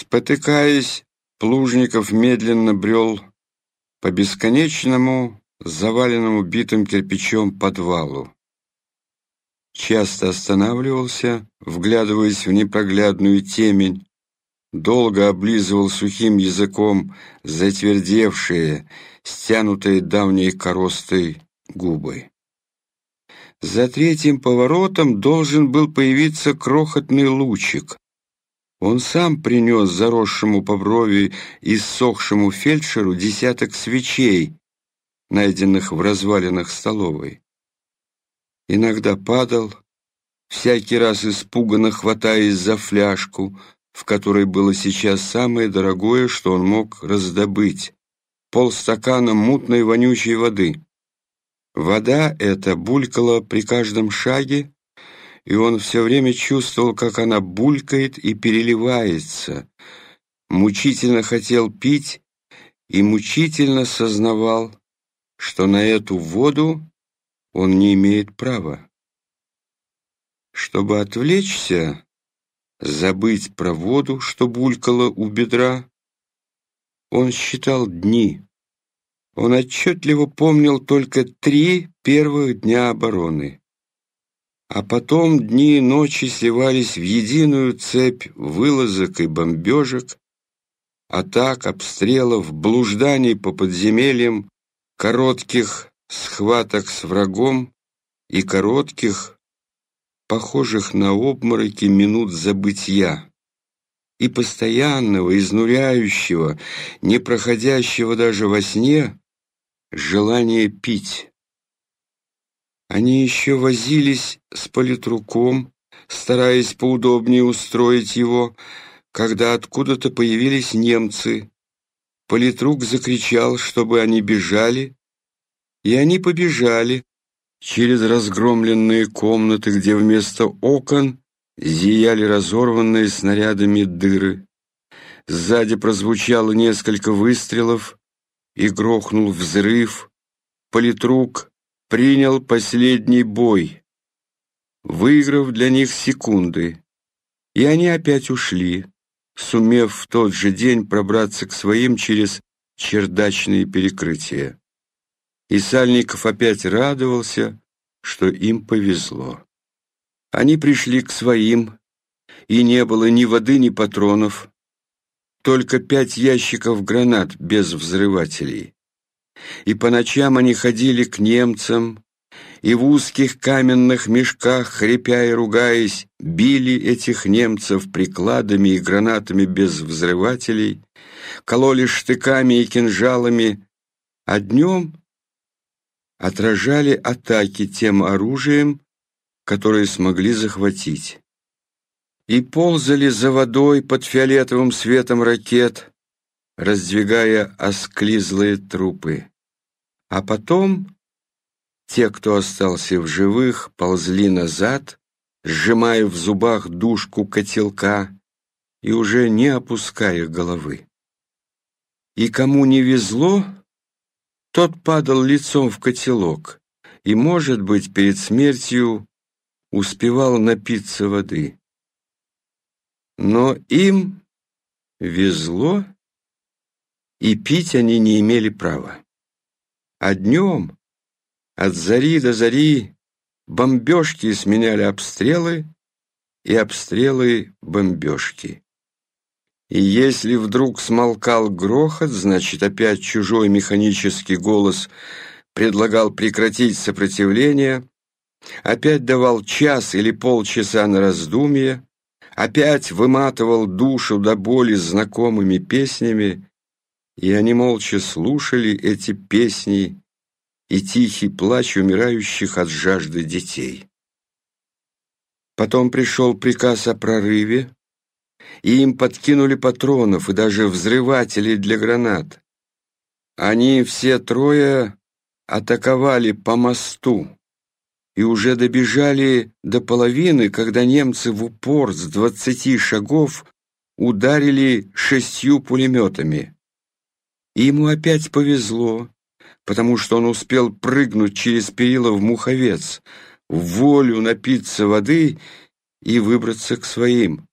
Спотыкаясь, Плужников медленно брел по бесконечному, заваленному битым кирпичом подвалу. Часто останавливался, вглядываясь в непроглядную темень, долго облизывал сухим языком затвердевшие, стянутые давней коростой губы. За третьим поворотом должен был появиться крохотный лучик. Он сам принес заросшему по брови и ссохшему фельдшеру десяток свечей, найденных в развалинах столовой. Иногда падал, всякий раз испуганно хватаясь за фляжку, в которой было сейчас самое дорогое, что он мог раздобыть — полстакана мутной вонючей воды. Вода эта булькала при каждом шаге, и он все время чувствовал, как она булькает и переливается. Мучительно хотел пить и мучительно сознавал, что на эту воду он не имеет права. Чтобы отвлечься, забыть про воду, что булькало у бедра, он считал дни. Он отчетливо помнил только три первых дня обороны. А потом дни и ночи сливались в единую цепь вылазок и бомбежек, атак, обстрелов, блужданий по подземельям, коротких схваток с врагом и коротких, похожих на обмороки минут забытья и постоянного, изнуряющего, не проходящего даже во сне, желания пить. Они еще возились с политруком, стараясь поудобнее устроить его, когда откуда-то появились немцы. Политрук закричал, чтобы они бежали, и они побежали, через разгромленные комнаты, где вместо окон зияли разорванные снарядами дыры. Сзади прозвучало несколько выстрелов и грохнул взрыв. Политрук принял последний бой, выиграв для них секунды, и они опять ушли, сумев в тот же день пробраться к своим через чердачные перекрытия и Сальников опять радовался, что им повезло. Они пришли к своим, и не было ни воды, ни патронов, только пять ящиков гранат без взрывателей. И по ночам они ходили к немцам, и в узких каменных мешках, хрипя и ругаясь, били этих немцев прикладами и гранатами без взрывателей, кололи штыками и кинжалами, а днем отражали атаки тем оружием, которое смогли захватить. И ползали за водой под фиолетовым светом ракет, раздвигая осклизлые трупы. А потом те, кто остался в живых, ползли назад, сжимая в зубах дужку котелка и уже не опуская головы. И кому не везло, тот падал лицом в котелок и, может быть, перед смертью успевал напиться воды. Но им везло, и пить они не имели права. А днем, от зари до зари, бомбежки сменяли обстрелы, и обстрелы бомбежки. И если вдруг смолкал грохот, значит, опять чужой механический голос предлагал прекратить сопротивление, опять давал час или полчаса на раздумье, опять выматывал душу до боли знакомыми песнями, и они молча слушали эти песни и тихий плач умирающих от жажды детей. Потом пришел приказ о прорыве, и им подкинули патронов и даже взрывателей для гранат. Они все трое атаковали по мосту и уже добежали до половины, когда немцы в упор с двадцати шагов ударили шестью пулеметами. И ему опять повезло, потому что он успел прыгнуть через перила в муховец, в волю напиться воды и выбраться к своим.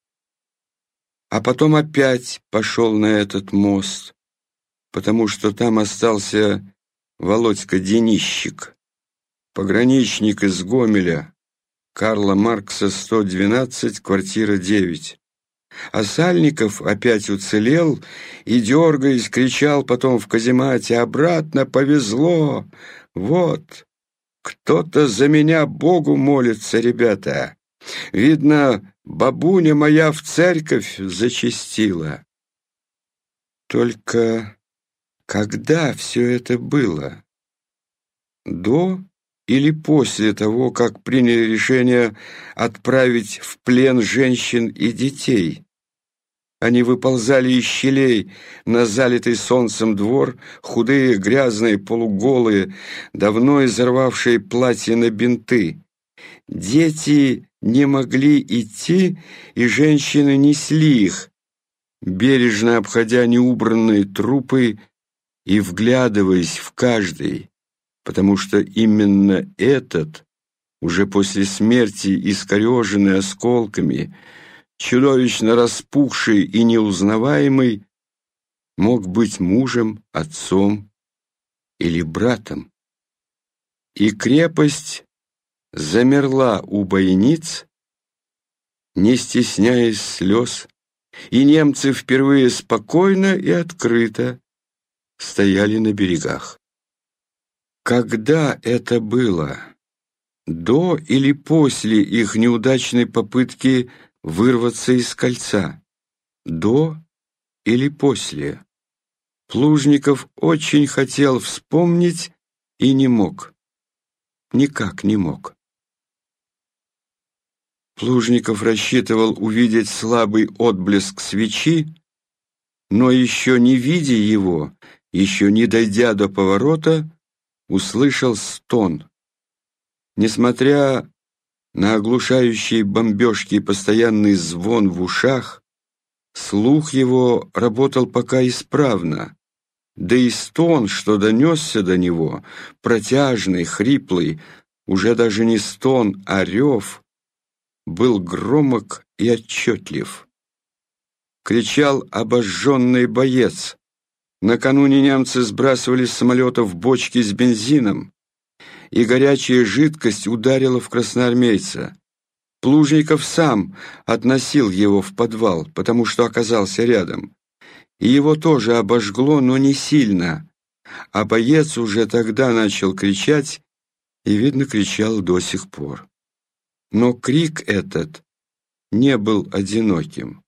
а потом опять пошел на этот мост, потому что там остался Володька Денищик, пограничник из Гомеля, Карла Маркса, 112, квартира 9. А Сальников опять уцелел и, дергаясь, кричал потом в каземате «Обратно повезло! Вот, кто-то за меня Богу молится, ребята! Видно, бабуня моя в церковь зачастила!» Только когда все это было? До или после того, как приняли решение отправить в плен женщин и детей? Они выползали из щелей на залитый солнцем двор, худые, грязные, полуголые, давно изорвавшие платья на бинты. Дети не могли идти, и женщины несли их, бережно обходя неубранные трупы и вглядываясь в каждый, потому что именно этот, уже после смерти искореженный осколками, чудовищно распухший и неузнаваемый, мог быть мужем, отцом или братом. И крепость замерла у бойниц, не стесняясь слез, и немцы впервые спокойно и открыто стояли на берегах. Когда это было? До или после их неудачной попытки вырваться из кольца? До или после? Плужников очень хотел вспомнить и не мог. Никак не мог. Плужников рассчитывал увидеть слабый отблеск свечи, но еще не видя его, еще не дойдя до поворота, услышал стон. Несмотря на оглушающие бомбежки и постоянный звон в ушах, слух его работал пока исправно, да и стон, что донесся до него, протяжный, хриплый, уже даже не стон, а рев, был громок и отчетлив. Кричал обожженный боец. Накануне немцы сбрасывали с самолетов бочки с бензином, и горячая жидкость ударила в красноармейца. Плужников сам относил его в подвал, потому что оказался рядом. И его тоже обожгло, но не сильно. А боец уже тогда начал кричать, и, видно, кричал до сих пор. Но крик этот не был одиноким.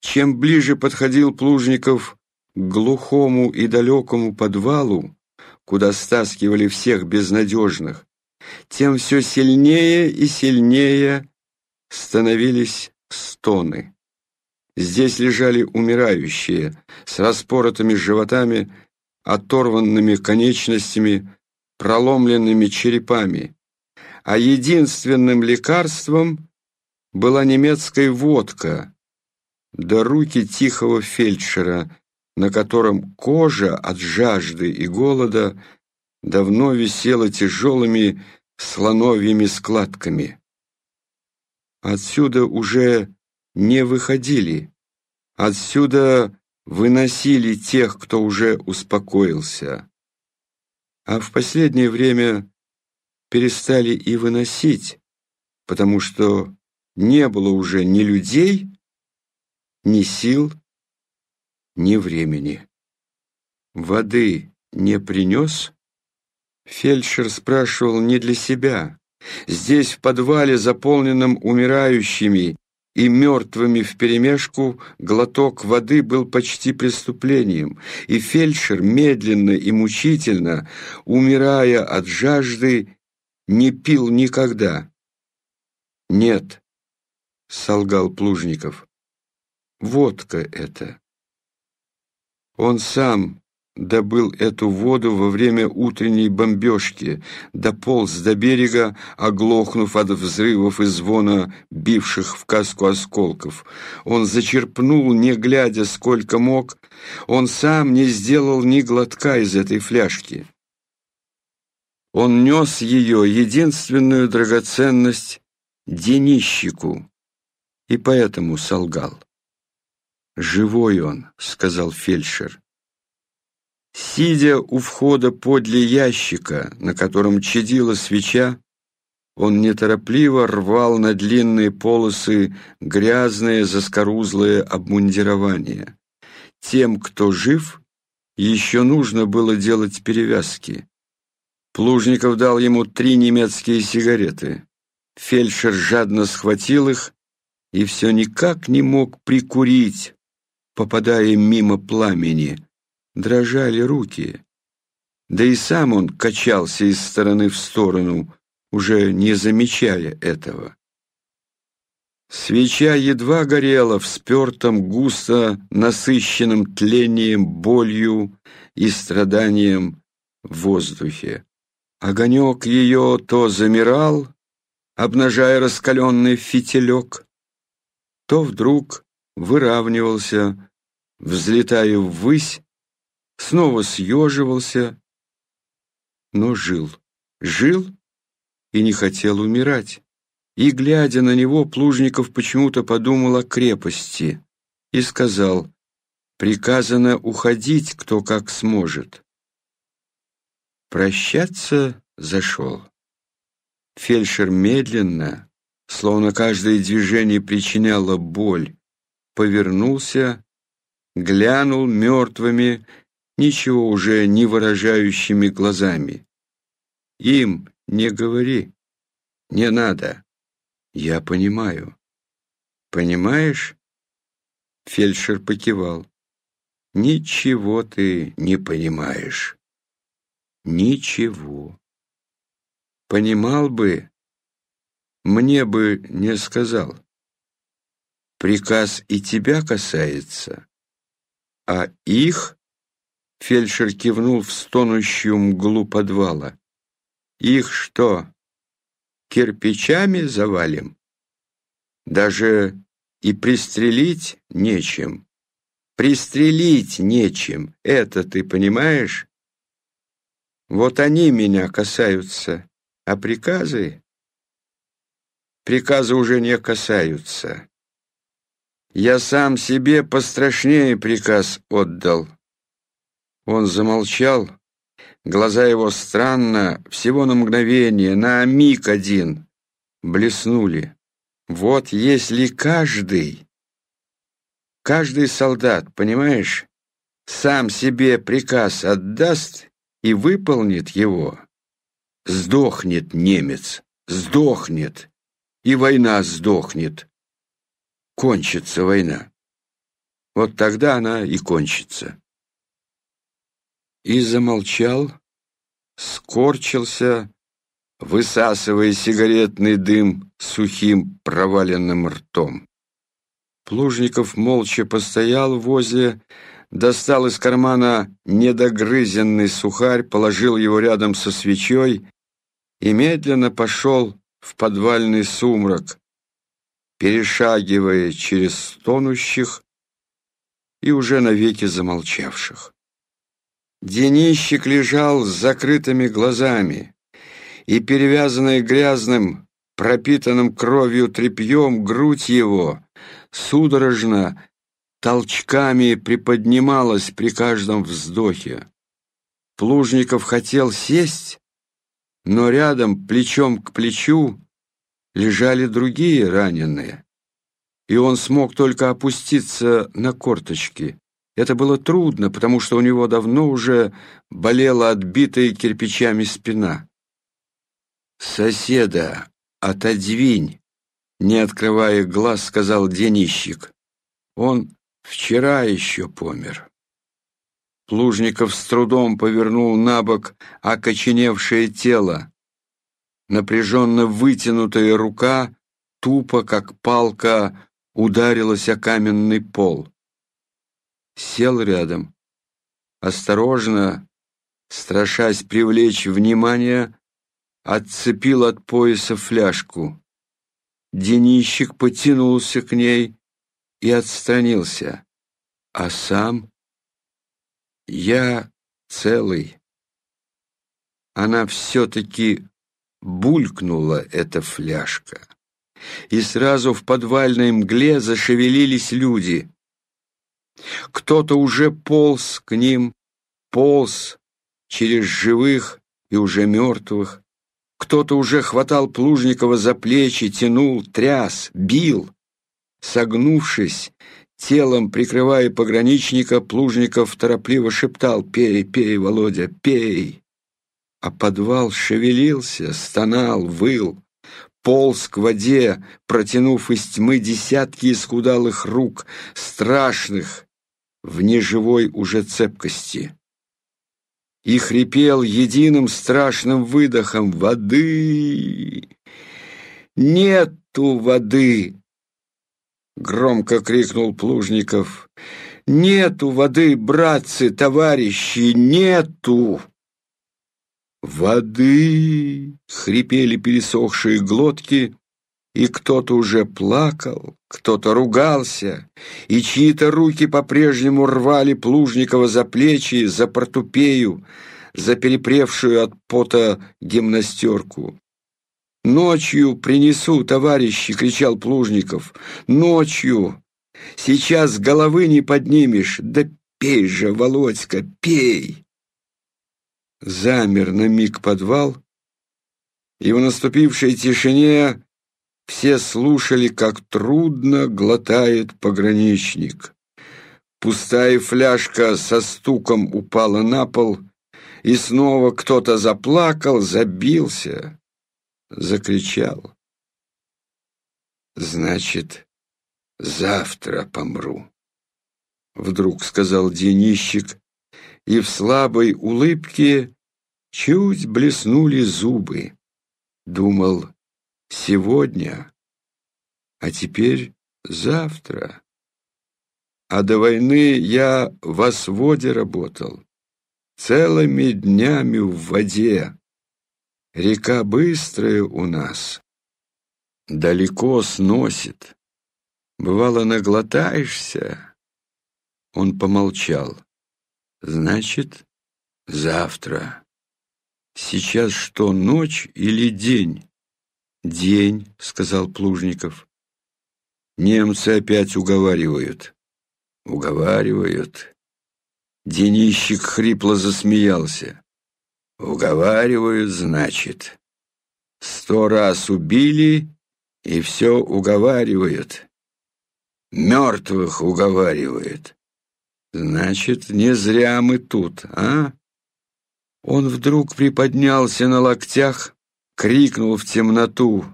Чем ближе подходил Плужников к глухому и далекому подвалу, куда стаскивали всех безнадежных, тем все сильнее и сильнее становились стоны. Здесь лежали умирающие, с распоротыми животами, оторванными конечностями, проломленными черепами, а единственным лекарством была немецкая водка, да руки тихого фельдшера, на котором кожа от жажды и голода давно висела тяжелыми слоновьими складками. Отсюда уже не выходили, отсюда выносили тех, кто уже успокоился. А в последнее время перестали и выносить, потому что не было уже ни людей, ни сил, ни времени. Воды не принес? Фельдшер спрашивал не для себя. Здесь, в подвале, заполненном умирающими и мертвыми вперемешку, глоток воды был почти преступлением, и фельдшер медленно и мучительно, умирая от жажды, не пил никогда. «Нет», — солгал Плужников, — «водка это». Он сам добыл эту воду во время утренней бомбежки, дополз до берега, оглохнув от взрывов и звона бивших в каску осколков. Он зачерпнул, не глядя сколько мог, он сам не сделал ни глотка из этой фляжки. Он нес ее, единственную драгоценность, денищику, и поэтому солгал. «Живой он», — сказал фельдшер. Сидя у входа подле ящика, на котором чадила свеча, он неторопливо рвал на длинные полосы грязное заскорузлое обмундирование. Тем, кто жив, еще нужно было делать перевязки. Плужников дал ему три немецкие сигареты. Фельдшер жадно схватил их и все никак не мог прикурить, попадая мимо пламени. Дрожали руки. Да и сам он качался из стороны в сторону, уже не замечая этого. Свеча едва горела в спертом, густо насыщенном тлением, болью и страданием в воздухе. Огонек ее то замирал, обнажая раскаленный фитилек, то вдруг выравнивался, взлетая ввысь, снова съеживался, но жил, жил и не хотел умирать. И, глядя на него, Плужников почему-то подумал о крепости и сказал, «Приказано уходить, кто как сможет». Прощаться зашел. Фельдшер медленно, словно каждое движение причиняло боль, повернулся, глянул мертвыми, ничего уже не выражающими глазами. «Им не говори, не надо». Я понимаю. Понимаешь? Фельдшер покивал. Ничего ты не понимаешь. Ничего. Понимал бы, мне бы не сказал. Приказ и тебя касается, а их, фельдшер кивнул в стонущую мглу подвала, их что, кирпичами завалим. Даже и пристрелить нечем. Пристрелить нечем, это ты понимаешь? Вот они меня касаются, а приказы... Приказы уже не касаются. Я сам себе пострашнее приказ отдал. Он замолчал, Глаза его странно, всего на мгновение, на миг один, блеснули. Вот если каждый, каждый солдат, понимаешь, сам себе приказ отдаст и выполнит его, сдохнет немец, сдохнет, и война сдохнет. Кончится война. Вот тогда она и кончится и замолчал, скорчился, высасывая сигаретный дым сухим проваленным ртом. Плужников молча постоял возле, достал из кармана недогрызенный сухарь, положил его рядом со свечой и медленно пошел в подвальный сумрак, перешагивая через стонущих и уже навеки замолчавших. Денищик лежал с закрытыми глазами, и перевязанная грязным, пропитанным кровью тряпьем грудь его судорожно толчками приподнималась при каждом вздохе. Плужников хотел сесть, но рядом, плечом к плечу, лежали другие раненые, и он смог только опуститься на корточки. Это было трудно, потому что у него давно уже болела отбитая кирпичами спина. «Соседа, отодвинь!» Не открывая глаз, сказал денищик. «Он вчера еще помер». Плужников с трудом повернул на бок окоченевшее тело. Напряженно вытянутая рука, тупо, как палка, ударилась о каменный пол сел рядом. Осторожно, страшась привлечь внимание, отцепил от пояса фляжку. Денищик потянулся к ней и отстранился, а сам я целый. Она все-таки булькнула, эта фляжка. И сразу в подвальной мгле зашевелились люди. Кто-то уже полз к ним, полз через живых и уже мертвых. Кто-то уже хватал Плужникова за плечи, тянул, тряс, бил. Согнувшись, телом прикрывая пограничника, Плужников торопливо шептал «Пей, пей, Володя, пей!» А подвал шевелился, стонал, выл, полз к воде, протянув из тьмы десятки исхудалых рук, страшных, в неживой уже цепкости. И хрипел единым страшным выдохом «Воды! Нету воды!» Громко крикнул Плужников. «Нету воды, братцы, товарищи, нету!» «Воды!» — хрипели пересохшие глотки, и кто-то уже плакал, кто-то ругался, и чьи-то руки по-прежнему рвали Плужникова за плечи, за портупею, за перепревшую от пота гимнастерку. «Ночью принесу, товарищи!» — кричал Плужников. «Ночью! Сейчас головы не поднимешь! Да пей же, Володька, пей!» Замер на миг подвал, и в наступившей тишине все слушали, как трудно глотает пограничник. Пустая фляжка со стуком упала на пол, и снова кто-то заплакал, забился, закричал. «Значит, завтра помру», — вдруг сказал Денищик, и в слабой улыбке чуть блеснули зубы. Думал, сегодня, а теперь завтра. А до войны я в осводе работал, целыми днями в воде. Река быстрая у нас, далеко сносит. Бывало, наглотаешься. Он помолчал. Значит, завтра. Сейчас что, ночь или день? «День», — сказал Плужников. «Немцы опять уговаривают». «Уговаривают». Денищик хрипло засмеялся. «Уговаривают, значит. Сто раз убили, и все уговаривают. Мертвых уговаривают. Значит, не зря мы тут, а?» Он вдруг приподнялся на локтях, крикнул в темноту.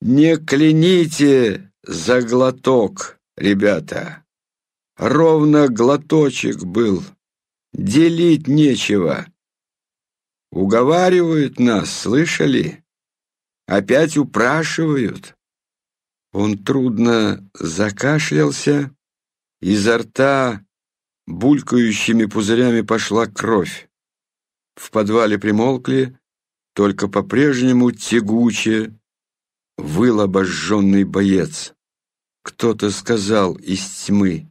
«Не кляните за глоток, ребята! Ровно глоточек был, делить нечего. Уговаривают нас, слышали? Опять упрашивают». Он трудно закашлялся, изо рта булькающими пузырями пошла кровь. В подвале примолкли, только по-прежнему тягуче выл обожженный боец. Кто-то сказал из тьмы,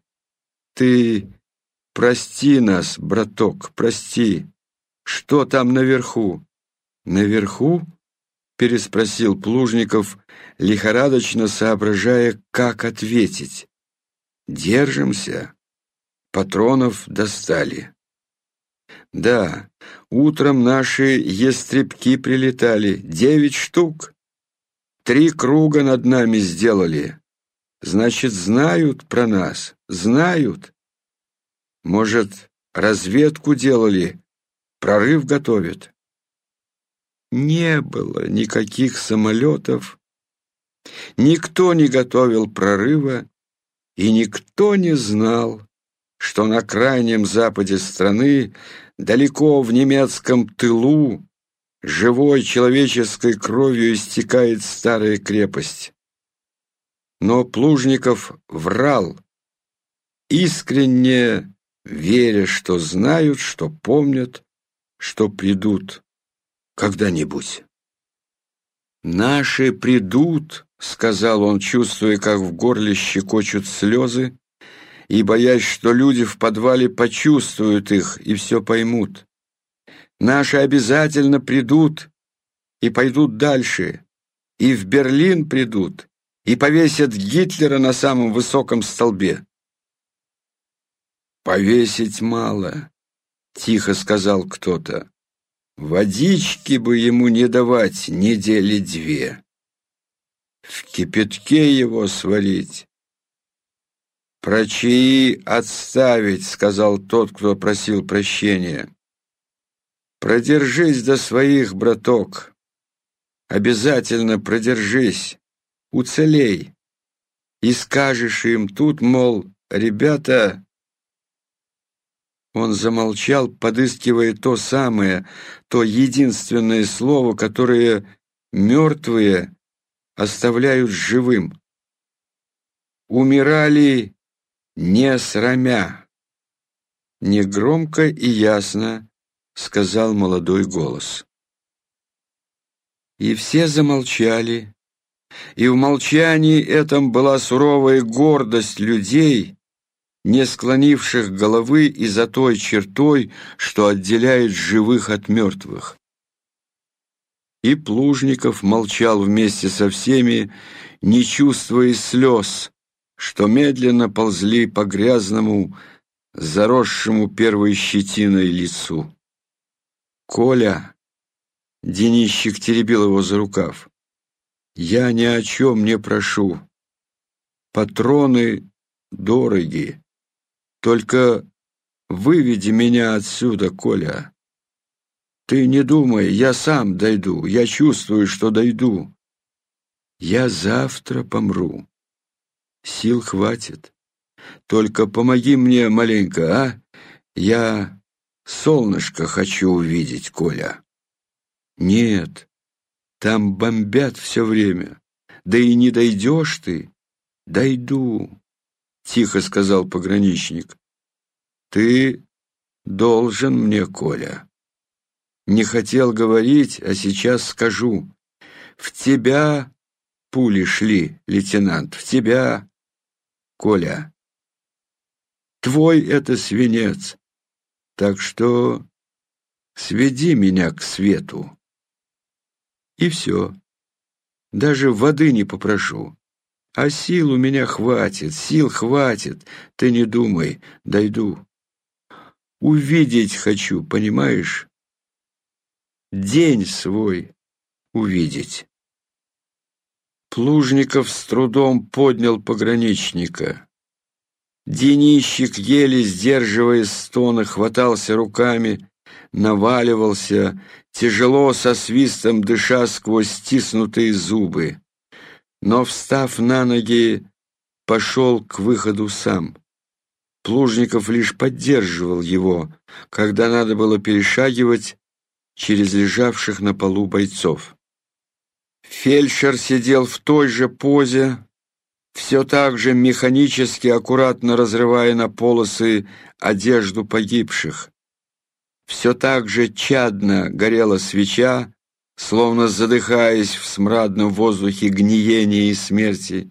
«Ты прости нас, браток, прости. Что там наверху?» «Наверху?» — переспросил Плужников, лихорадочно соображая, как ответить. «Держимся. Патронов достали». Да, утром наши ястребки прилетали, девять штук. Три круга над нами сделали. Значит, знают про нас, знают. Может, разведку делали, прорыв готовят. Не было никаких самолетов, никто не готовил прорыва, и никто не знал, что на крайнем западе страны Далеко в немецком тылу живой человеческой кровью истекает старая крепость. Но Плужников врал, искренне веря, что знают, что помнят, что придут когда-нибудь. «Наши придут», — сказал он, чувствуя, как в горле щекочут слезы, и боясь, что люди в подвале почувствуют их и все поймут. Наши обязательно придут и пойдут дальше, и в Берлин придут, и повесят Гитлера на самом высоком столбе. Повесить мало, тихо сказал кто-то. Водички бы ему не давать недели две. В кипятке его сварить. Про чаи отставить, сказал тот, кто просил прощения. Продержись до своих, браток. Обязательно продержись, уцелей. И скажешь им тут, мол, ребята, он замолчал, подыскивая то самое, то единственное слово, которое мертвые оставляют живым. Умирали не срамя. Негромко и ясно сказал молодой голос. И все замолчали, и в молчании этом была суровая гордость людей, не склонивших головы и за той чертой, что отделяет живых от мертвых. И Плужников молчал вместе со всеми, не чувствуя слез, что медленно ползли по грязному, заросшему первой щетиной лицу. «Коля!» — Денищик теребил его за рукав. «Я ни о чем не прошу. Патроны дороги. Только выведи меня отсюда, Коля. Ты не думай, я сам дойду, я чувствую, что дойду. Я завтра помру. Сил хватит. Только помоги мне маленько, а? Я солнышко хочу увидеть, Коля. Нет, там бомбят все время. Да и не дойдешь ты. Дойду тихо сказал пограничник. Ты должен мне, Коля. Не хотел говорить, а сейчас скажу. В тебя пули шли, лейтенант, в тебя, Коля. Твой это свинец, так что сведи меня к свету. И все. Даже воды не попрошу. А сил у меня хватит, сил хватит. Ты не думай, дойду. Увидеть хочу, понимаешь? День свой увидеть. Плужников с трудом поднял пограничника. Денищик, еле сдерживая стоны, хватался руками, наваливался, тяжело со свистом дыша сквозь стиснутые зубы но, встав на ноги, пошел к выходу сам. Плужников лишь поддерживал его, когда надо было перешагивать через лежавших на полу бойцов. Фельдшер сидел в той же позе, все так же механически аккуратно разрывая на полосы одежду погибших. Все так же чадно горела свеча, словно задыхаясь в смрадном воздухе гниения и смерти.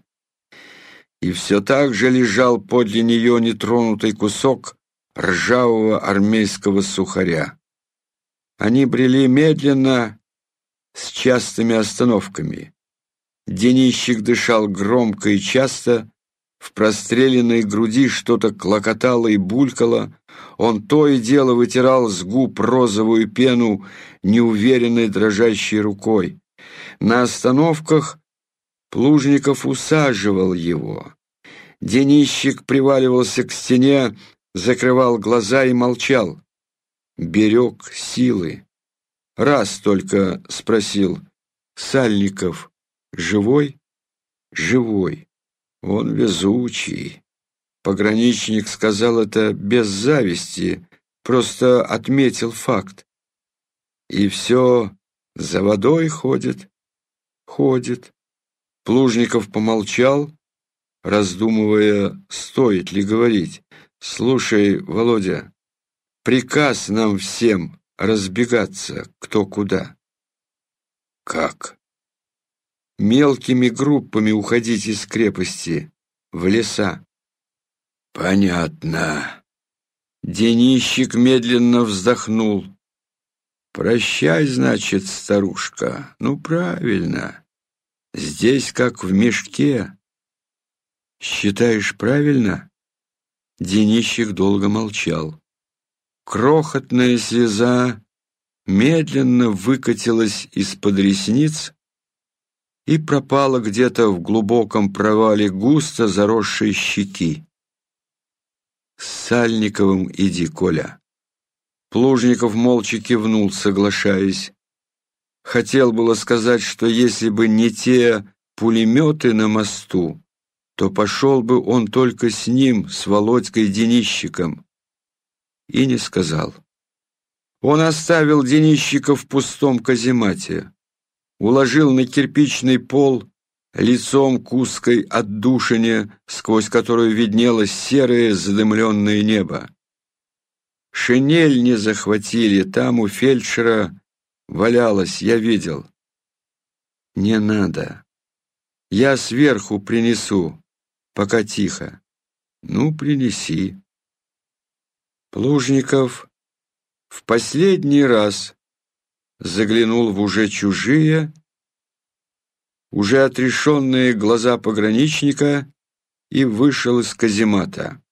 И все так же лежал подле нее нетронутый кусок ржавого армейского сухаря. Они брели медленно, с частыми остановками. Денищик дышал громко и часто, в простреленной груди что-то клокотало и булькало, он то и дело вытирал с губ розовую пену неуверенной дрожащей рукой. На остановках Плужников усаживал его. Денищик приваливался к стене, закрывал глаза и молчал. Берег силы. Раз только спросил, Сальников живой? Живой. Он везучий. Пограничник сказал это без зависти, просто отметил факт. И все за водой ходит, ходит. Плужников помолчал, раздумывая, стоит ли говорить. «Слушай, Володя, приказ нам всем разбегаться кто куда». «Как?» «Мелкими группами уходить из крепости, в леса». «Понятно». Денищик медленно вздохнул. «Прощай, значит, старушка. Ну, правильно. Здесь как в мешке. Считаешь правильно?» Денищик долго молчал. Крохотная слеза медленно выкатилась из-под ресниц и пропала где-то в глубоком провале густо заросшей щеки. «С Сальниковым иди, Коля». Плужников молча кивнул, соглашаясь. Хотел было сказать, что если бы не те пулеметы на мосту, то пошел бы он только с ним, с Володькой Денищиком. И не сказал. Он оставил Денищика в пустом каземате, уложил на кирпичный пол лицом к узкой отдушине, сквозь которую виднелось серое задымленное небо. Шинель не захватили, там у фельдшера валялась, я видел. Не надо. Я сверху принесу, пока тихо. Ну, принеси. Плужников в последний раз заглянул в уже чужие, уже отрешенные глаза пограничника и вышел из каземата.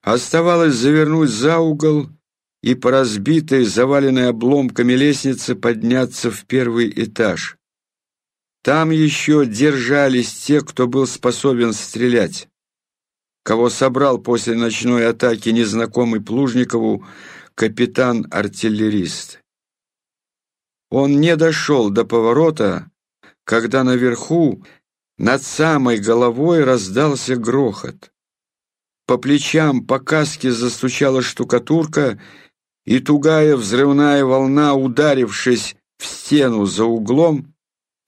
Оставалось завернуть за угол и по разбитой, заваленной обломками лестнице подняться в первый этаж. Там еще держались те, кто был способен стрелять, кого собрал после ночной атаки незнакомый Плужникову капитан-артиллерист. Он не дошел до поворота, когда наверху, над самой головой, раздался грохот. По плечам по каске застучала штукатурка, и тугая взрывная волна, ударившись в стену за углом,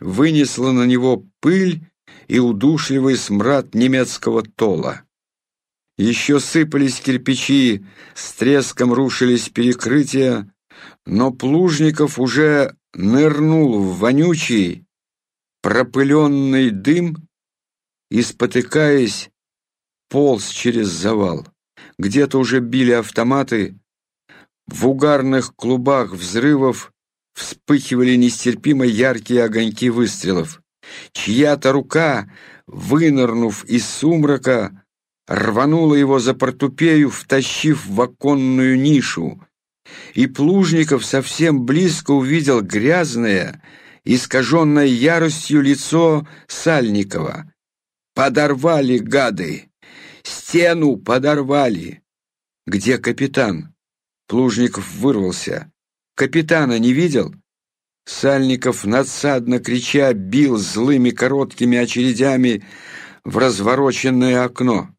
вынесла на него пыль и удушливый смрад немецкого тола. Еще сыпались кирпичи, с треском рушились перекрытия, но Плужников уже нырнул в вонючий, пропыленный дым и, спотыкаясь, полз через завал. Где-то уже били автоматы, в угарных клубах взрывов вспыхивали нестерпимо яркие огоньки выстрелов. Чья-то рука, вынырнув из сумрака, рванула его за портупею, втащив в оконную нишу. И Плужников совсем близко увидел грязное, искаженное яростью лицо Сальникова. «Подорвали, гады! Стену подорвали!» «Где капитан?» Плужников вырвался. «Капитана не видел?» Сальников, надсадно крича, бил злыми короткими очередями в развороченное окно.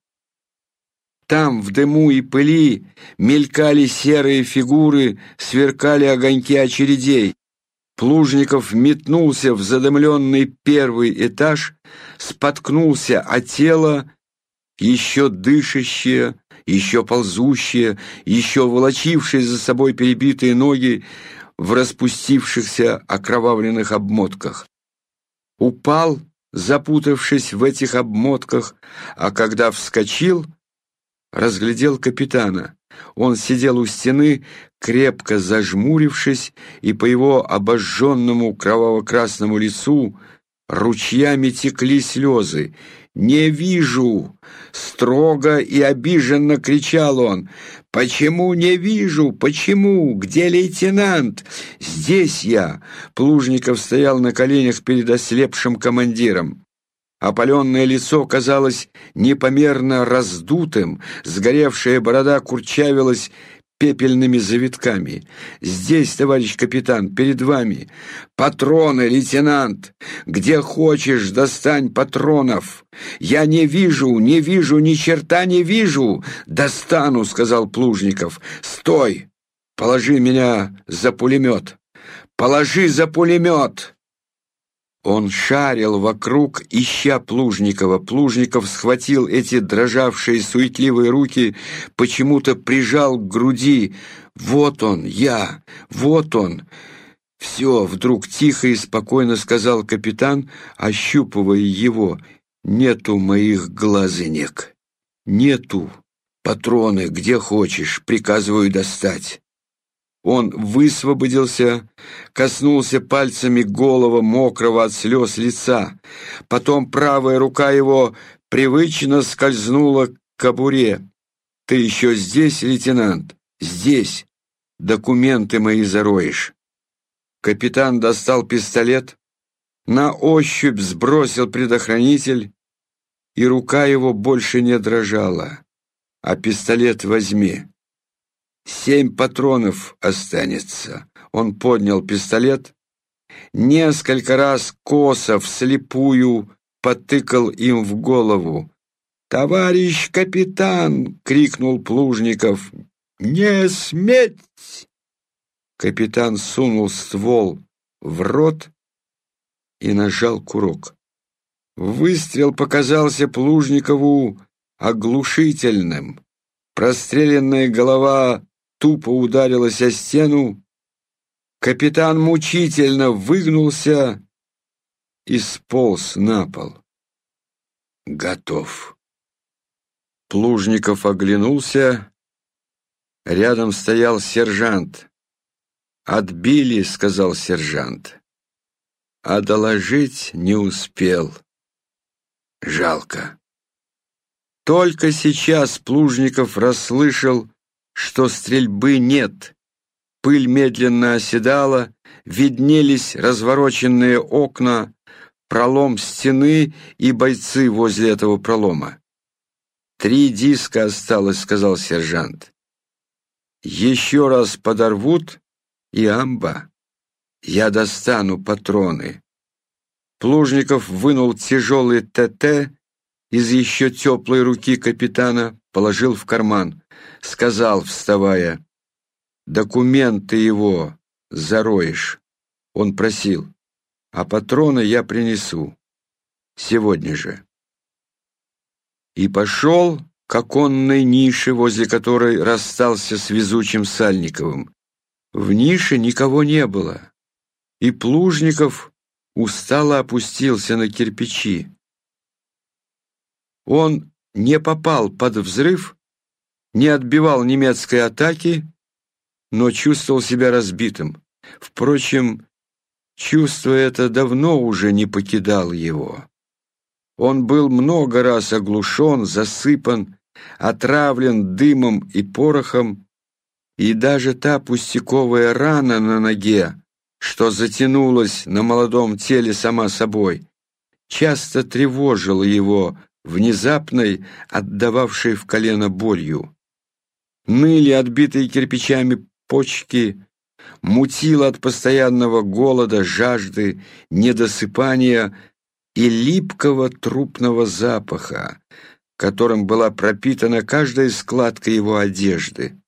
Там, в дыму и пыли, мелькали серые фигуры, сверкали огоньки очередей. Плужников метнулся в задымленный первый этаж, споткнулся о тело, еще дышащее, еще ползущие, еще волочившие за собой перебитые ноги в распустившихся окровавленных обмотках. Упал, запутавшись в этих обмотках, а когда вскочил, разглядел капитана. Он сидел у стены, крепко зажмурившись, и по его обожженному кроваво-красному лицу ручьями текли слезы, «Не вижу!» — строго и обиженно кричал он. «Почему не вижу? Почему? Где лейтенант?» «Здесь я!» — Плужников стоял на коленях перед ослепшим командиром. Опаленное лицо казалось непомерно раздутым, сгоревшая борода курчавилась пепельными завитками. «Здесь, товарищ капитан, перед вами. Патроны, лейтенант! Где хочешь, достань патронов! Я не вижу, не вижу, ни черта не вижу! Достану!» — сказал Плужников. «Стой! Положи меня за пулемет! Положи за пулемет!» Он шарил вокруг, ища Плужникова. Плужников схватил эти дрожавшие суетливые руки, почему-то прижал к груди. «Вот он, я! Вот он!» «Все!» — вдруг тихо и спокойно сказал капитан, ощупывая его. «Нету моих глазынек! Нету! Патроны где хочешь, приказываю достать!» Он высвободился, коснулся пальцами голого, мокрого от слез лица. Потом правая рука его привычно скользнула кобуре. Ты еще здесь, лейтенант? Здесь. Документы мои зароешь. Капитан достал пистолет, на ощупь сбросил предохранитель, и рука его больше не дрожала. А пистолет возьми. Семь патронов останется. Он поднял пистолет, несколько раз косо вслепую потыкал им в голову. «Товарищ капитан!» — крикнул Плужников. «Не сметь!» Капитан сунул ствол в рот и нажал курок. Выстрел показался Плужникову оглушительным. Простреленная голова тупо ударилась о стену. Капитан мучительно выгнулся и сполз на пол. Готов. Плужников оглянулся. Рядом стоял сержант. «Отбили», — сказал сержант. А доложить не успел. Жалко. Только сейчас Плужников расслышал, что стрельбы нет. Пыль медленно оседала, виднелись развороченные окна, пролом стены и бойцы возле этого пролома. «Три диска осталось», — сказал сержант. «Еще раз подорвут, и амба. Я достану патроны». Плужников вынул тяжелый ТТ из еще теплой руки капитана, положил в карман, сказал, вставая, «Документы его зароешь». Он просил, «А патроны я принесу. Сегодня же». И пошел к оконной нише, возле которой расстался с везучим Сальниковым. В нише никого не было, и Плужников устало опустился на кирпичи. Он не попал под взрыв, не отбивал немецкой атаки, но чувствовал себя разбитым. Впрочем, чувство это давно уже не покидало его. Он был много раз оглушен, засыпан, отравлен дымом и порохом, и даже та пустяковая рана на ноге, что затянулась на молодом теле сама собой, часто тревожила его внезапной, отдававшей в колено болью. Ныли отбитые кирпичами почки, мутило от постоянного голода, жажды, недосыпания и липкого трупного запаха, которым была пропитана каждая складка его одежды.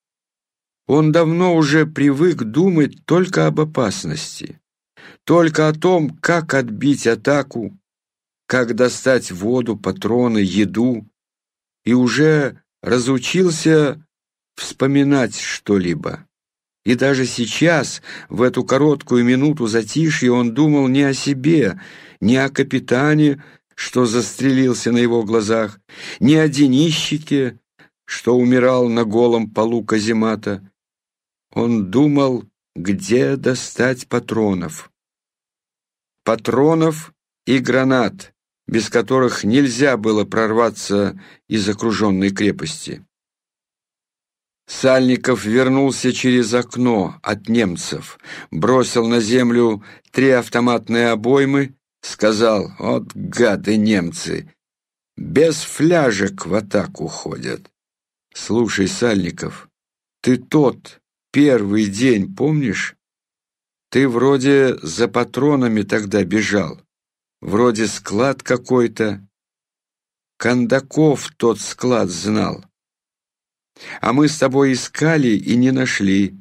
Он давно уже привык думать только об опасности, только о том, как отбить атаку, как достать воду, патроны, еду, и уже разучился вспоминать что-либо. И даже сейчас, в эту короткую минуту затишья, он думал не о себе, не о капитане, что застрелился на его глазах, не о денищике, что умирал на голом полу каземата, он думал, где достать патронов. Патронов и гранат, без которых нельзя было прорваться из окруженной крепости. Сальников вернулся через окно от немцев, бросил на землю три автоматные обоймы, сказал, «Вот гады немцы, без фляжек в атаку ходят». «Слушай, Сальников, ты тот, Первый день, помнишь? Ты вроде за патронами тогда бежал. Вроде склад какой-то. Кондаков тот склад знал. А мы с тобой искали и не нашли.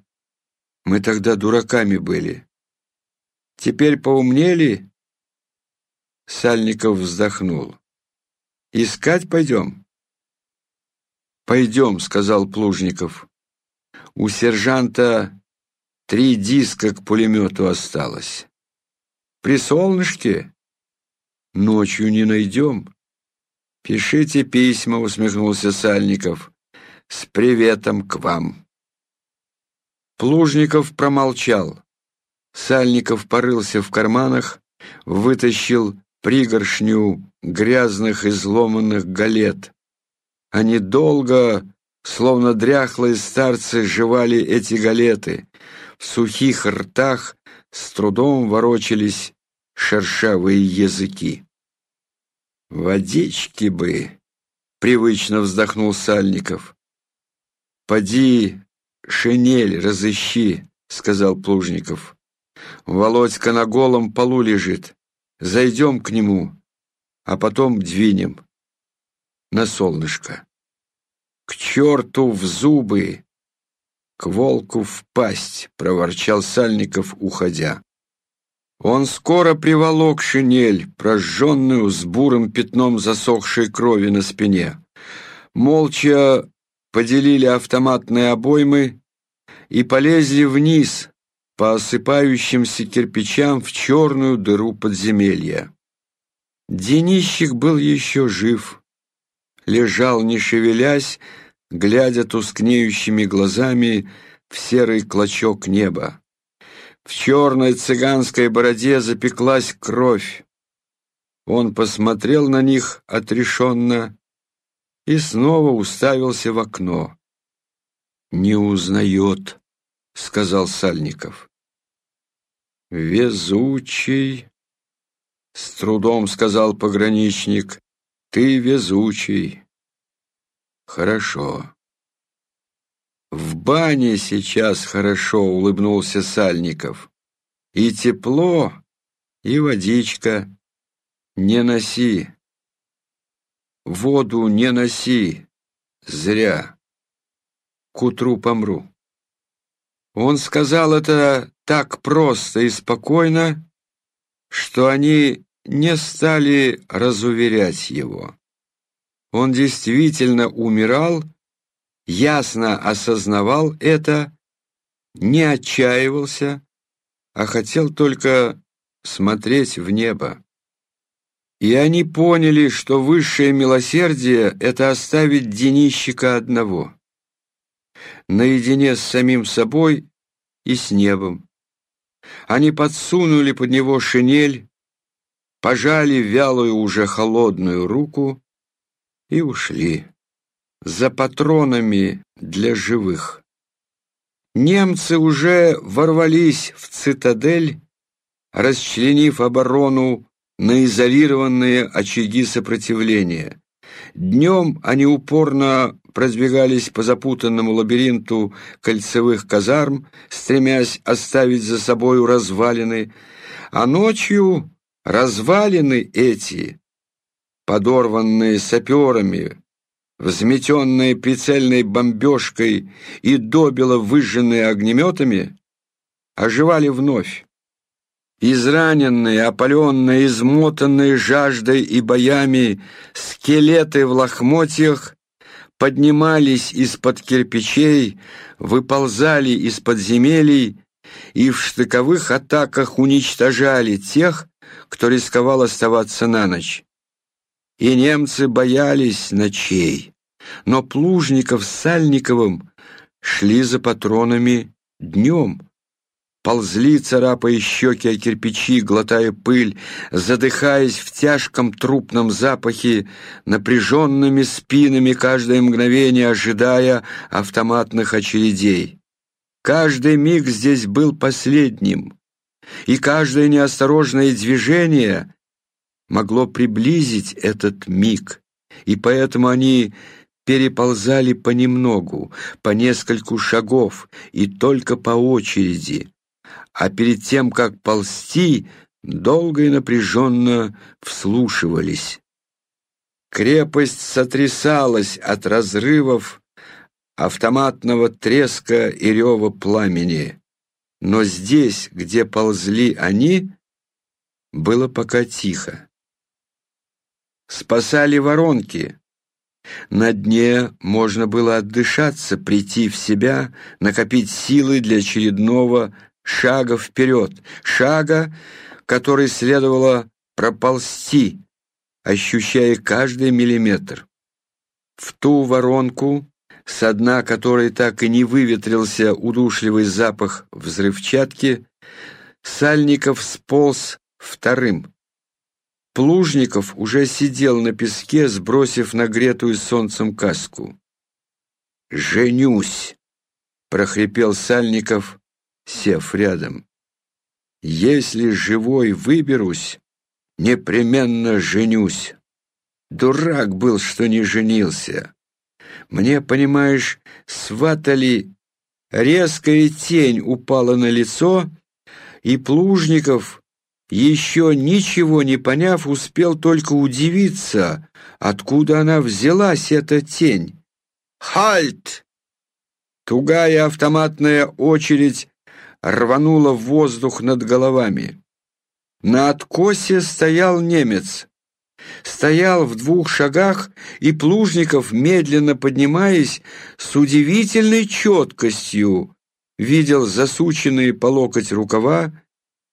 Мы тогда дураками были. Теперь поумнели?» Сальников вздохнул. «Искать пойдем?» «Пойдем», — сказал Плужников. У сержанта три диска к пулемету осталось. При солнышке ночью не найдем. Пишите письма, усмехнулся Сальников, с приветом к вам. Плужников промолчал. Сальников порылся в карманах, вытащил пригоршню грязных изломанных галет. Они долго, словно дряхлые старцы, жевали эти галеты. В сухих ртах с трудом ворочались шершавые языки. «Водички бы!» — привычно вздохнул Сальников. «Поди, шинель разыщи», — сказал Плужников. «Володька на голом полу лежит. Зайдем к нему, а потом двинем на солнышко. К черту в зубы, к волку в пасть, проворчал Сальников, уходя. Он скоро приволок шинель, прожженную с бурым пятном засохшей крови на спине. Молча поделили автоматные обоймы и полезли вниз по осыпающимся кирпичам в черную дыру подземелья. Денищик был еще жив, лежал, не шевелясь, глядя тускнеющими глазами в серый клочок неба. В черной цыганской бороде запеклась кровь. Он посмотрел на них отрешенно и снова уставился в окно. «Не узнает», — сказал Сальников. «Везучий», — с трудом сказал пограничник, — «ты везучий». «Хорошо». «В бане сейчас хорошо», — улыбнулся Сальников. «И тепло, и водичка. Не носи. Воду не носи. Зря. К утру помру». Он сказал это так просто и спокойно, что они не стали разуверять его. Он действительно умирал, ясно осознавал это, не отчаивался, а хотел только смотреть в небо. И они поняли, что высшее милосердие — это оставить денищика одного, наедине с самим собой и с небом. Они подсунули под него шинель, пожали вялую уже холодную руку и ушли за патронами для живых. Немцы уже ворвались в цитадель, расчленив оборону на изолированные очаги сопротивления. Днем они упорно продвигались по запутанному лабиринту кольцевых казарм, стремясь оставить за собою развалины, а ночью развалины эти подорванные саперами, взметенные прицельной бомбежкой и добело выжженные огнеметами, оживали вновь. Израненные, опаленные, измотанные жаждой и боями, скелеты в лохмотьях поднимались из-под кирпичей, выползали из подземелий и в штыковых атаках уничтожали тех, кто рисковал оставаться на ночь. И немцы боялись ночей, но Плужников с Сальниковым шли за патронами днем, ползли, царапая щеки о кирпичи, глотая пыль, задыхаясь в тяжком трупном запахе, напряженными спинами каждое мгновение ожидая автоматных очередей. Каждый миг здесь был последним, и каждое неосторожное движение могло приблизить этот миг, и поэтому они переползали понемногу, по нескольку шагов и только по очереди, а перед тем, как ползти, долго и напряженно вслушивались. Крепость сотрясалась от разрывов, автоматного треска и рева пламени, но здесь, где ползли они, было пока тихо спасали воронки. На дне можно было отдышаться, прийти в себя, накопить силы для очередного шага вперед, шага, который следовало проползти, ощущая каждый миллиметр. В ту воронку, со дна которой так и не выветрился удушливый запах взрывчатки, Сальников сполз вторым Плужников уже сидел на песке, сбросив нагретую солнцем каску. «Женюсь!» — прохрипел Сальников, сев рядом. «Если живой выберусь, непременно женюсь. Дурак был, что не женился. Мне, понимаешь, сватали, резкая тень упала на лицо, и Плужников, еще ничего не поняв, успел только удивиться, откуда она взялась, эта тень. «Хальт!» Тугая автоматная очередь рванула в воздух над головами. На откосе стоял немец. Стоял в двух шагах, и Плужников, медленно поднимаясь, с удивительной четкостью видел засученные по локоть рукава,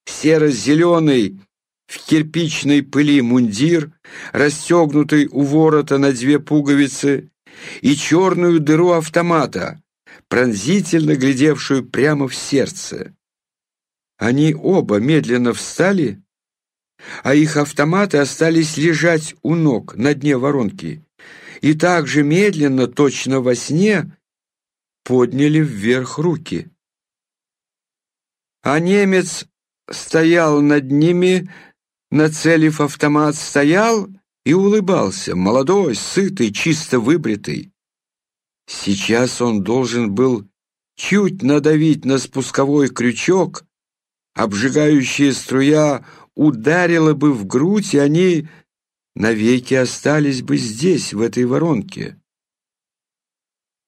серо-зеленый в кирпичной пыли мундир, расстегнутый у ворота на две пуговицы, и черную дыру автомата, пронзительно глядевшую прямо в сердце. Они оба медленно встали, а их автоматы остались лежать у ног на дне воронки, и также медленно, точно во сне, подняли вверх руки. А немец стоял над ними, нацелив автомат, стоял и улыбался, молодой, сытый, чисто выбритый. Сейчас он должен был чуть надавить на спусковой крючок, обжигающая струя ударила бы в грудь, и они навеки остались бы здесь, в этой воронке.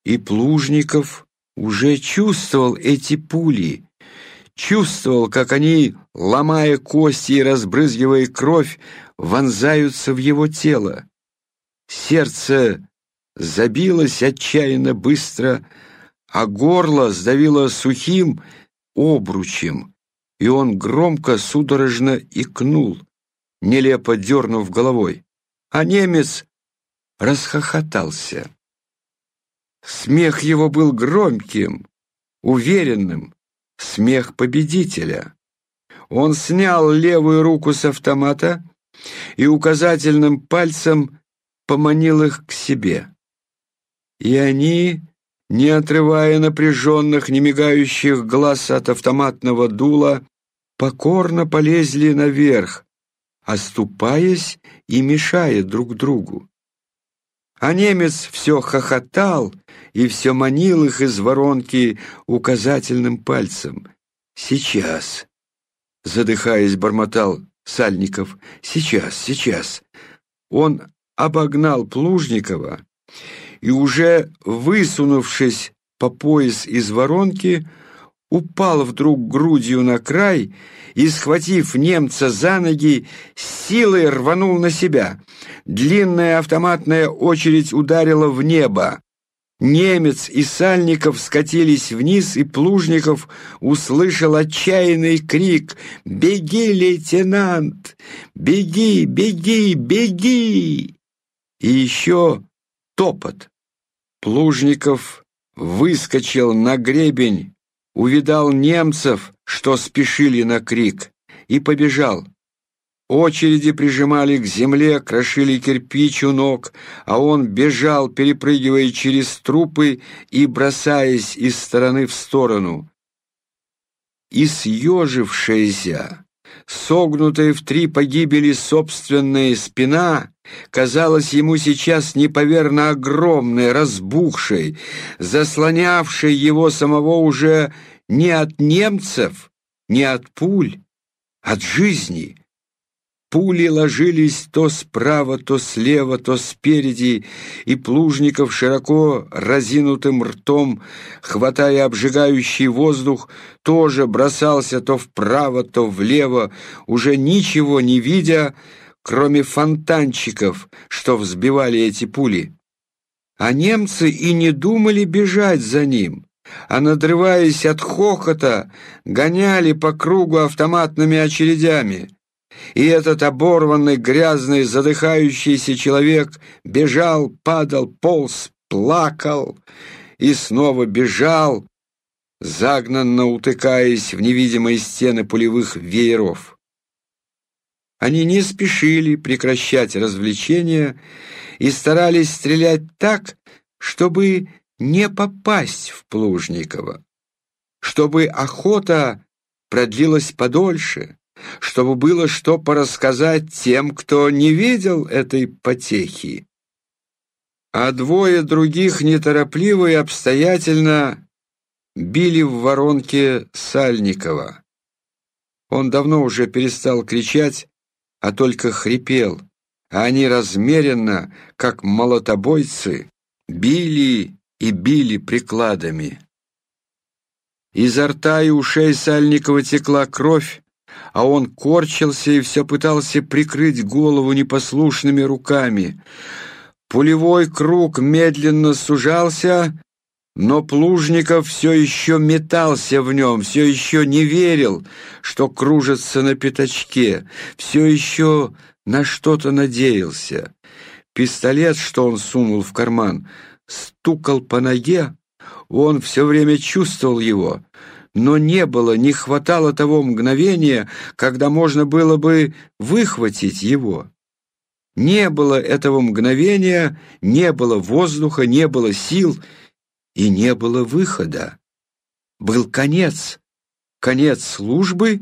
И Плужников уже чувствовал эти пули, чувствовал, как они, ломая кости и разбрызгивая кровь, вонзаются в его тело. Сердце забилось отчаянно быстро, а горло сдавило сухим обручем, и он громко, судорожно икнул, нелепо дернув головой. А немец расхохотался. Смех его был громким, уверенным, смех победителя. Он снял левую руку с автомата и указательным пальцем поманил их к себе. И они, не отрывая напряженных, не мигающих глаз от автоматного дула, покорно полезли наверх, оступаясь и мешая друг другу. А немец все хохотал и все манил их из воронки указательным пальцем. «Сейчас!» — задыхаясь, бормотал Сальников. «Сейчас, сейчас!» Он обогнал Плужникова и уже высунувшись по пояс из воронки, упал вдруг грудью на край и, схватив немца за ноги, силой рванул на себя. Длинная автоматная очередь ударила в небо. Немец и Сальников скатились вниз, и Плужников услышал отчаянный крик «Беги, лейтенант! Беги, беги, беги!» И еще топот. Плужников выскочил на гребень, увидал немцев, что спешили на крик, и побежал. Очереди прижимали к земле, крошили кирпич у ног, а он бежал, перепрыгивая через трупы и бросаясь из стороны в сторону. И съежившаяся, согнутая в три погибели собственная спина, казалась ему сейчас неповерно огромной, разбухшей, заслонявшей его самого уже не от немцев, не от пуль, от жизни. Пули ложились то справа, то слева, то спереди, и Плужников широко разинутым ртом, хватая обжигающий воздух, тоже бросался то вправо, то влево, уже ничего не видя, кроме фонтанчиков, что взбивали эти пули. А немцы и не думали бежать за ним а, надрываясь от хохота, гоняли по кругу автоматными очередями. И этот оборванный, грязный, задыхающийся человек бежал, падал, полз, плакал и снова бежал, загнанно утыкаясь в невидимые стены пулевых вееров. Они не спешили прекращать развлечения и старались стрелять так, чтобы не попасть в Плужникова, чтобы охота продлилась подольше, чтобы было что порассказать тем, кто не видел этой потехи. А двое других неторопливо и обстоятельно били в воронке Сальникова. Он давно уже перестал кричать, а только хрипел, а они размеренно, как молотобойцы, били и били прикладами. Изо рта и ушей Сальникова текла кровь, а он корчился и все пытался прикрыть голову непослушными руками. Пулевой круг медленно сужался, но Плужников все еще метался в нем, все еще не верил, что кружится на пятачке, все еще на что-то надеялся. Пистолет, что он сунул в карман, стукал по ноге, он все время чувствовал его, но не было, не хватало того мгновения, когда можно было бы выхватить его. Не было этого мгновения, не было воздуха, не было сил и не было выхода. Был конец, конец службы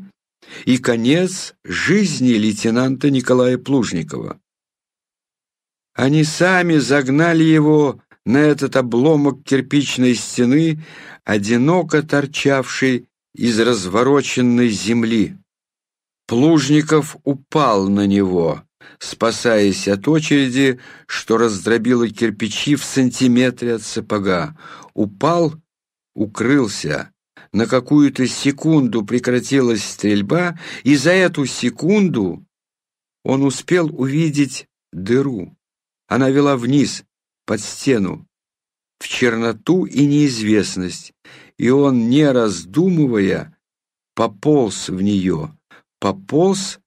и конец жизни лейтенанта Николая Плужникова. Они сами загнали его на этот обломок кирпичной стены, одиноко торчавший из развороченной земли. Плужников упал на него, спасаясь от очереди, что раздробило кирпичи в сантиметре от сапога. Упал, укрылся. На какую-то секунду прекратилась стрельба, и за эту секунду он успел увидеть дыру. Она вела вниз, под стену, в черноту и неизвестность, и он, не раздумывая, пополз в нее, пополз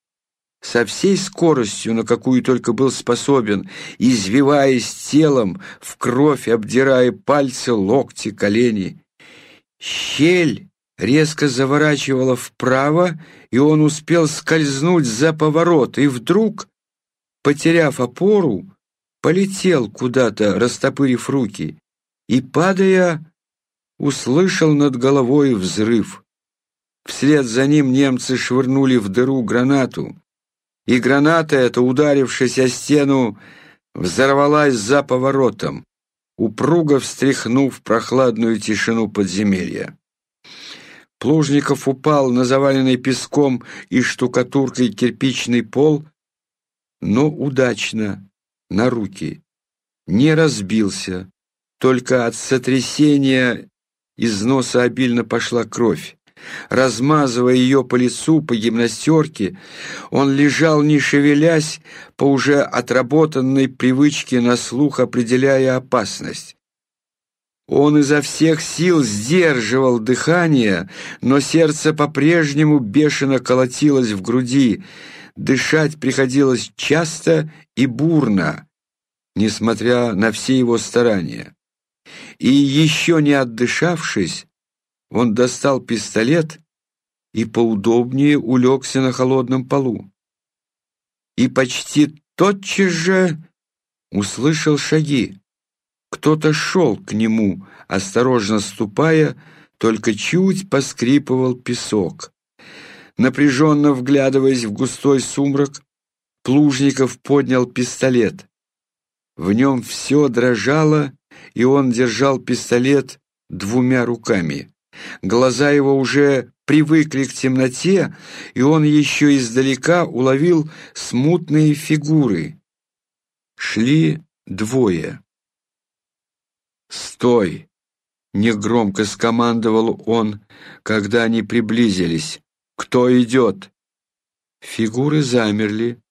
со всей скоростью, на какую только был способен, извиваясь телом, в кровь обдирая пальцы, локти, колени. Щель резко заворачивала вправо, и он успел скользнуть за поворот, и вдруг, потеряв опору, полетел куда-то, растопырив руки, и, падая, услышал над головой взрыв. Вслед за ним немцы швырнули в дыру гранату, и граната эта, ударившись о стену, взорвалась за поворотом, упруго встряхнув прохладную тишину подземелья. Плужников упал на заваленный песком и штукатуркой кирпичный пол, но удачно, на руки. Не разбился, только от сотрясения из носа обильно пошла кровь. Размазывая ее по лицу, по гимнастерке, он лежал, не шевелясь, по уже отработанной привычке на слух определяя опасность. Он изо всех сил сдерживал дыхание, но сердце по-прежнему бешено колотилось в груди, Дышать приходилось часто и бурно, несмотря на все его старания. И еще не отдышавшись, он достал пистолет и поудобнее улегся на холодном полу. И почти тотчас же услышал шаги. Кто-то шел к нему, осторожно ступая, только чуть поскрипывал песок. Напряженно вглядываясь в густой сумрак, Плужников поднял пистолет. В нем все дрожало, и он держал пистолет двумя руками. Глаза его уже привыкли к темноте, и он еще издалека уловил смутные фигуры. Шли двое. «Стой!» — негромко скомандовал он, когда они приблизились. Кто идет? Фигуры замерли,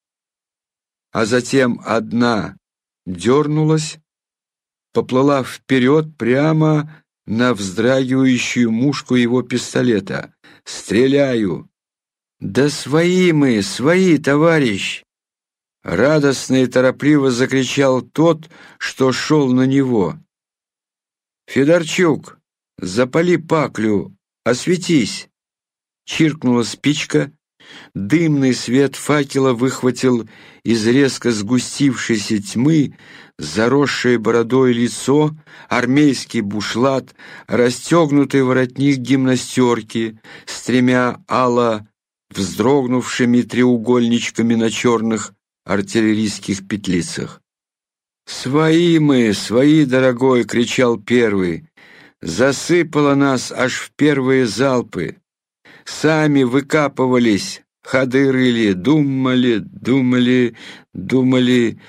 а затем одна дернулась, поплыла вперед прямо на вздрагивающую мушку его пистолета. «Стреляю!» «Да свои мы, свои, товарищ!» Радостно и торопливо закричал тот, что шел на него. «Федорчук, запали паклю, осветись!» чиркнула спичка, Дымный свет факела выхватил из резко сгустившейся тьмы заросшее бородой лицо, армейский бушлат, расстегнутый воротник гимнастерки с тремя ало вздрогнувшими треугольничками на черных артиллерийских петлицах. «Свои мы, свои, дорогой!» — кричал первый. «Засыпало нас аж в первые залпы. Сами выкапывались, ходы рыли, думали, думали, думали...»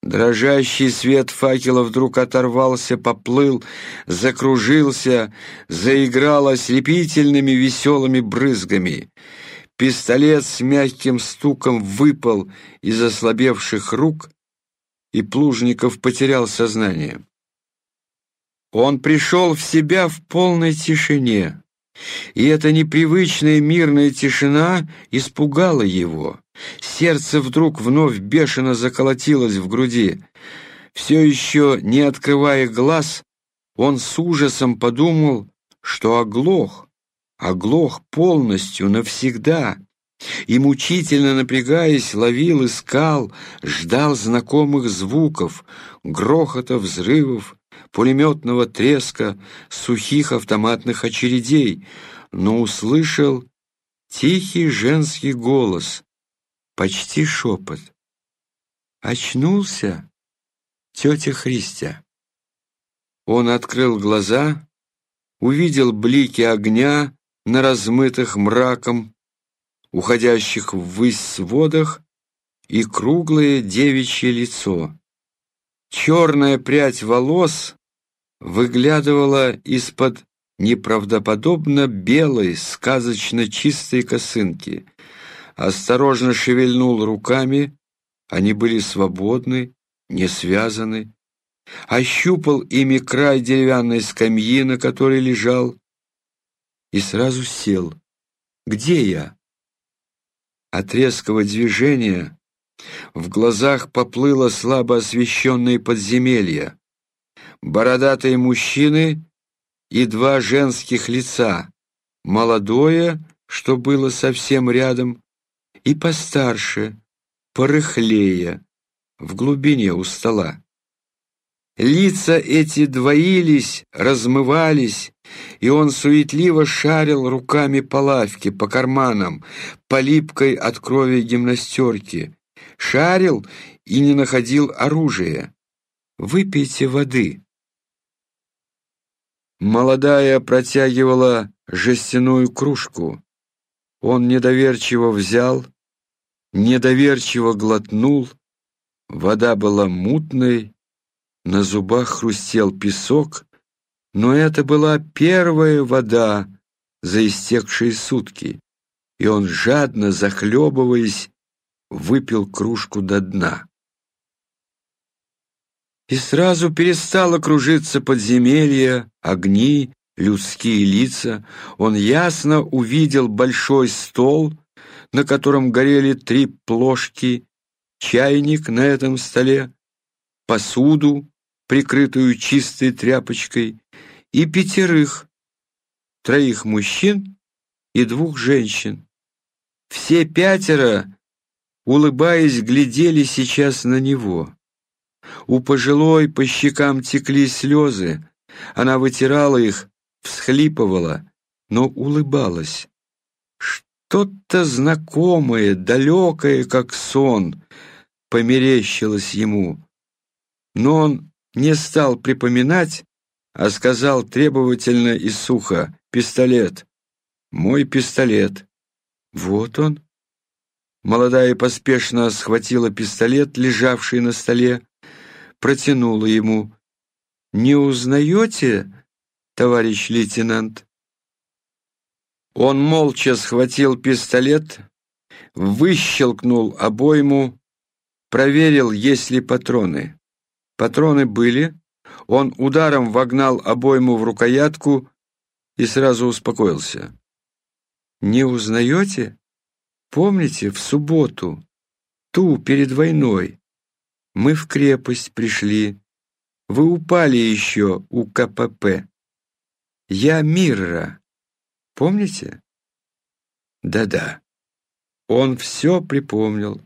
Дрожащий свет факела вдруг оторвался, поплыл, закружился, заиграл ослепительными веселыми брызгами. Пистолет с мягким стуком выпал из ослабевших рук, и Плужников потерял сознание. Он пришел в себя в полной тишине, и эта непривычная мирная тишина испугала его. Сердце вдруг вновь бешено заколотилось в груди. Все еще не открывая глаз, он с ужасом подумал, что оглох, оглох полностью, навсегда, и, мучительно напрягаясь, ловил, искал, ждал знакомых звуков, грохота взрывов, пулеметного треска, сухих автоматных очередей, но услышал тихий женский голос, почти шепот. «Очнулся, тетя Христя?» Он открыл глаза, увидел блики огня на размытых мраком, уходящих ввысь сводах, и круглое девичье лицо. Черная прядь волос выглядывала из-под неправдоподобно белой, сказочно чистой косынки — осторожно шевельнул руками, они были свободны, не связаны, ощупал ими край деревянной скамьи, на которой лежал, и сразу сел. «Где я?» От резкого движения в глазах поплыло слабо освещенное подземелье, бородатые мужчины и два женских лица, молодое, что было совсем рядом, и постарше, порыхлее, в глубине у стола. Лица эти двоились, размывались, и он суетливо шарил руками по лавке, по карманам, по липкой от крови гимнастерке. Шарил и не находил оружия. «Выпейте воды». Молодая протягивала жестяную кружку. Он недоверчиво взял, недоверчиво глотнул. Вода была мутной, на зубах хрустел песок, но это была первая вода за истекшие сутки, и он, жадно захлебываясь, выпил кружку до дна. И сразу перестало кружиться подземелье, огни, людские лица, он ясно увидел большой стол, на котором горели три плошки, чайник на этом столе, посуду, прикрытую чистой тряпочкой, и пятерых, троих мужчин и двух женщин. Все пятеро, улыбаясь, глядели сейчас на него. У пожилой по щекам текли слезы, она вытирала их всхлипывала, но улыбалась. Что-то знакомое, далекое, как сон, померещилось ему. Но он не стал припоминать, а сказал требовательно и сухо «Пистолет! Мой пистолет!» «Вот он!» Молодая поспешно схватила пистолет, лежавший на столе, протянула ему. «Не узнаете товарищ лейтенант. Он молча схватил пистолет, выщелкнул обойму, проверил, есть ли патроны. Патроны были, он ударом вогнал обойму в рукоятку и сразу успокоился. «Не узнаете? Помните, в субботу, ту перед войной, мы в крепость пришли, вы упали еще у КПП. Я Мирра. Помните? Да-да. Он все припомнил.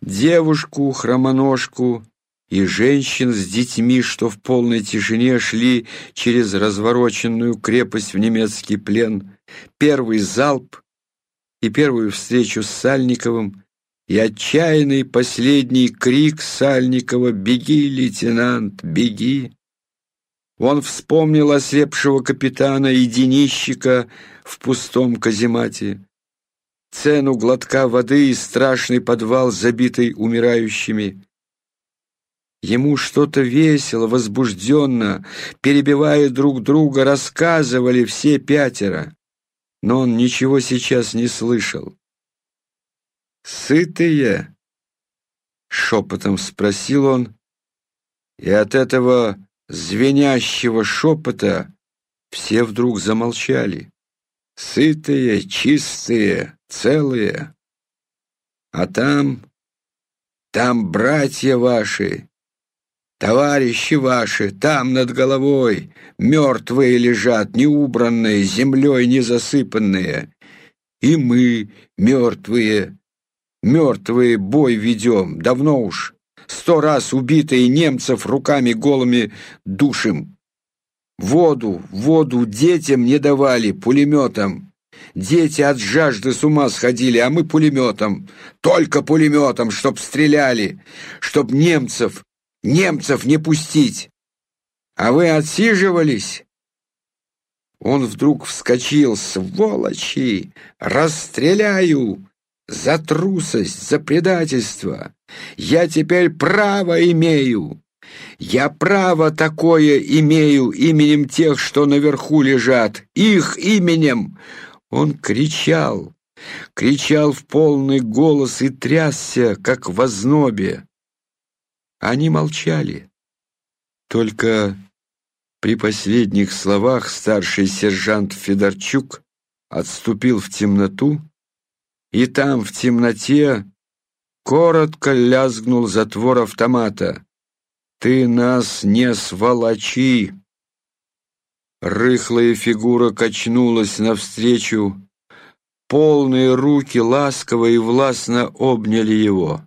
Девушку, хромоножку и женщин с детьми, что в полной тишине шли через развороченную крепость в немецкий плен, первый залп и первую встречу с Сальниковым, и отчаянный последний крик Сальникова «Беги, лейтенант, беги!». Он вспомнил ослепшего капитана и денищика в пустом каземате, цену глотка воды и страшный подвал, забитый умирающими. Ему что-то весело, возбужденно, перебивая друг друга, рассказывали все пятеро, но он ничего сейчас не слышал. «Сытые?» — шепотом спросил он, и от этого звенящего шепота все вдруг замолчали. «Сытые, чистые, целые. А там, там братья ваши, Товарищи ваши там над головой мертвые лежат, неубранные, землей не засыпанные. И мы мертвые, мертвые бой ведем, давно уж. Сто раз убитые немцев руками голыми душим. Воду, воду детям не давали пулеметом. Дети от жажды с ума сходили, а мы пулеметом. Только пулеметом, чтоб стреляли, чтоб немцев немцев не пустить. А вы отсиживались?» Он вдруг вскочил, сволочи, расстреляю за трусость, за предательство. Я теперь право имею. Я право такое имею именем тех, что наверху лежат, их именем. Он кричал, кричал в полный голос и трясся, как в ознобе. Они молчали. Только при последних словах старший сержант Федорчук отступил в темноту, и там, в темноте, коротко лязгнул затвор автомата. «Ты нас не сволочи!» Рыхлая фигура качнулась навстречу, полные руки ласково и властно обняли его.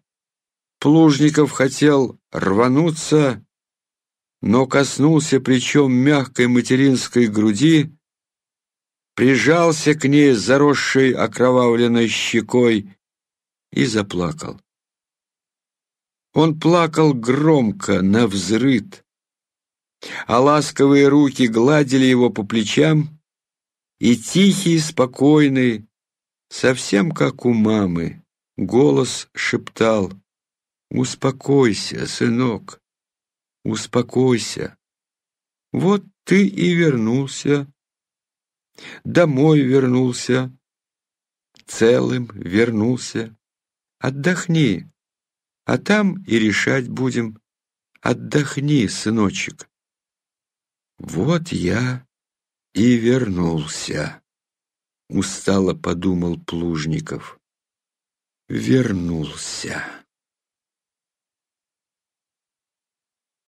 Плужников хотел рвануться, но коснулся плечом мягкой материнской груди, прижался к ней заросшей окровавленной щекой и заплакал. Он плакал громко, навзрыд, а ласковые руки гладили его по плечам, и тихий, спокойный, совсем как у мамы, голос шептал — Успокойся, сынок, успокойся. Вот ты и вернулся, домой вернулся, целым вернулся. Отдохни, а там и решать будем. Отдохни, сыночек. Вот я и вернулся, устало подумал Плужников. Вернулся.